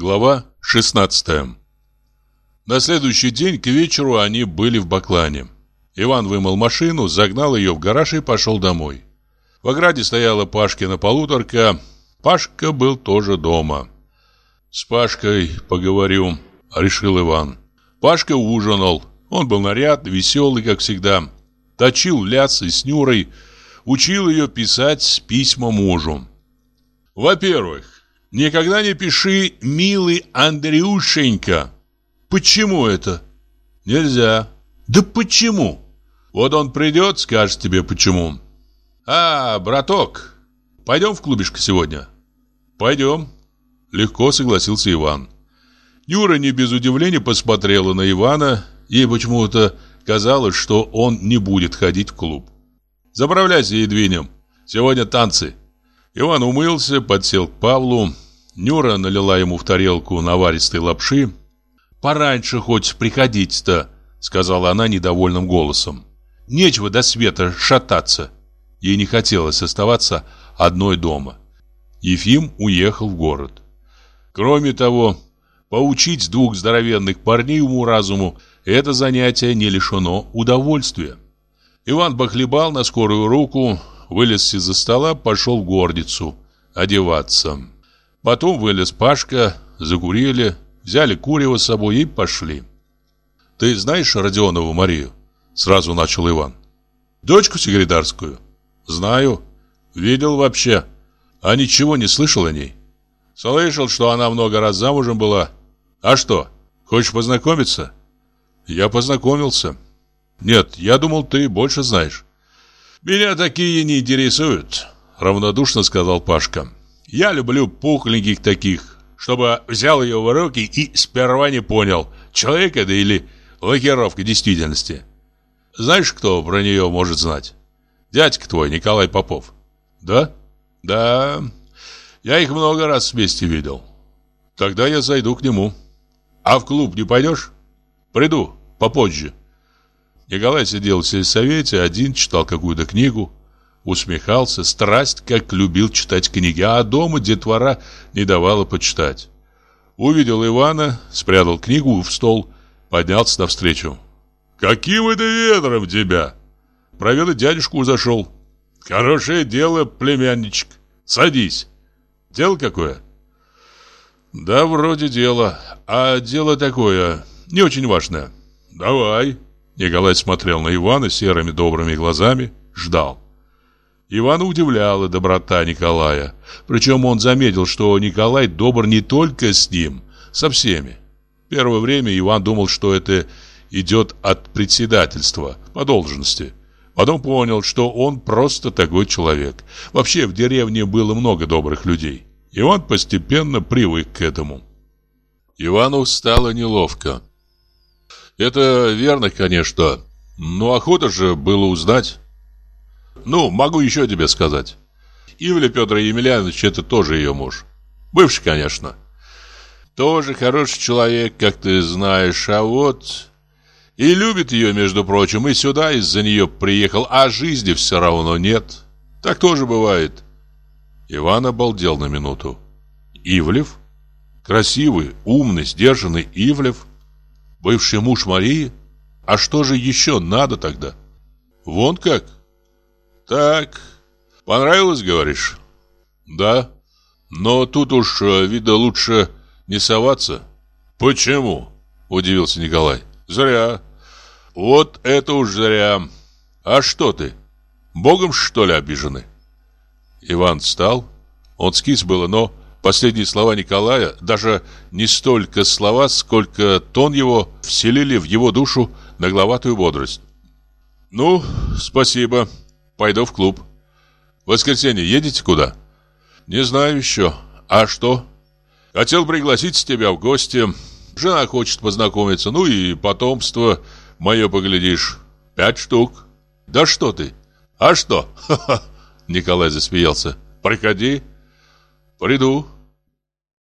Глава 16 На следующий день к вечеру они были в Баклане. Иван вымыл машину, загнал ее в гараж и пошел домой. В ограде стояла Пашкина полуторка. Пашка был тоже дома. «С Пашкой поговорю», — решил Иван. Пашка ужинал. Он был нарядный, веселый, как всегда. Точил лясы с Нюрой, учил ее писать письма мужу. «Во-первых, Никогда не пиши «милый Андрюшенька». Почему это? Нельзя. Да почему? Вот он придет, скажет тебе почему. А, браток, пойдем в клубишко сегодня? Пойдем. Легко согласился Иван. Юра не без удивления посмотрела на Ивана. Ей почему-то казалось, что он не будет ходить в клуб. Заправляйся и двинем. Сегодня танцы. Иван умылся, подсел к Павлу. Нюра налила ему в тарелку наваристой лапши. «Пораньше хоть приходить-то», — сказала она недовольным голосом. «Нечего до света шататься». Ей не хотелось оставаться одной дома. Ефим уехал в город. Кроме того, поучить двух здоровенных парней уму-разуму – это занятие не лишено удовольствия. Иван похлебал на скорую руку, вылез из-за стола, пошел в горницу одеваться. Потом вылез Пашка, закурили, взяли курево с собой и пошли. «Ты знаешь Родионову Марию?» Сразу начал Иван. «Дочку секретарскую?» «Знаю. Видел вообще. А ничего не слышал о ней?» «Слышал, что она много раз замужем была. А что, хочешь познакомиться?» «Я познакомился». «Нет, я думал, ты больше знаешь». «Меня такие не интересуют», — равнодушно сказал Пашка. «Я люблю пухленьких таких, чтобы взял ее в руки и сперва не понял, человек это или лакировка действительности. Знаешь, кто про нее может знать? Дядька твой, Николай Попов». «Да?» «Да. Я их много раз вместе видел». «Тогда я зайду к нему». «А в клуб не пойдешь?» «Приду, попозже». Николай сидел в сельсовете, один читал какую-то книгу, усмехался, страсть, как любил читать книги, а дома детвора не давала почитать. Увидел Ивана, спрятал книгу в стол, поднялся навстречу. «Каким это ветром тебя?» Провел и дядюшку зашел. «Хорошее дело, племянничек. Садись. Дело какое?» «Да, вроде дело. А дело такое, не очень важное». «Давай». Николай смотрел на Ивана серыми добрыми глазами, ждал. Ивана удивляла доброта Николая. Причем он заметил, что Николай добр не только с ним, со всеми. Первое время Иван думал, что это идет от председательства по должности. Потом понял, что он просто такой человек. Вообще в деревне было много добрых людей. Иван постепенно привык к этому. Ивану стало неловко. Это верно, конечно, но охота же было узнать. Ну, могу еще тебе сказать. Ивля Петр Емельянович это тоже ее муж. Бывший, конечно. Тоже хороший человек, как ты знаешь, а вот... И любит ее, между прочим, и сюда из-за нее приехал, а жизни все равно нет. Так тоже бывает. Иван обалдел на минуту. Ивлев? Красивый, умный, сдержанный Ивлев? Бывший муж Марии? А что же еще надо тогда? Вон как? Так, понравилось, говоришь? Да. Но тут уж, э, видно, лучше не соваться. Почему? Удивился Николай. Зря. Вот это уж зря. А что ты? Богом, что ли, обижены? Иван встал. Он скис было, но Последние слова Николая, даже не столько слова, сколько тон его, вселили в его душу нагловатую бодрость. «Ну, спасибо. Пойду в клуб. В воскресенье едете куда?» «Не знаю еще. А что?» «Хотел пригласить тебя в гости. Жена хочет познакомиться. Ну и потомство мое поглядишь. Пять штук». «Да что ты? А что?» Николай засмеялся. «Приходи». «Приду».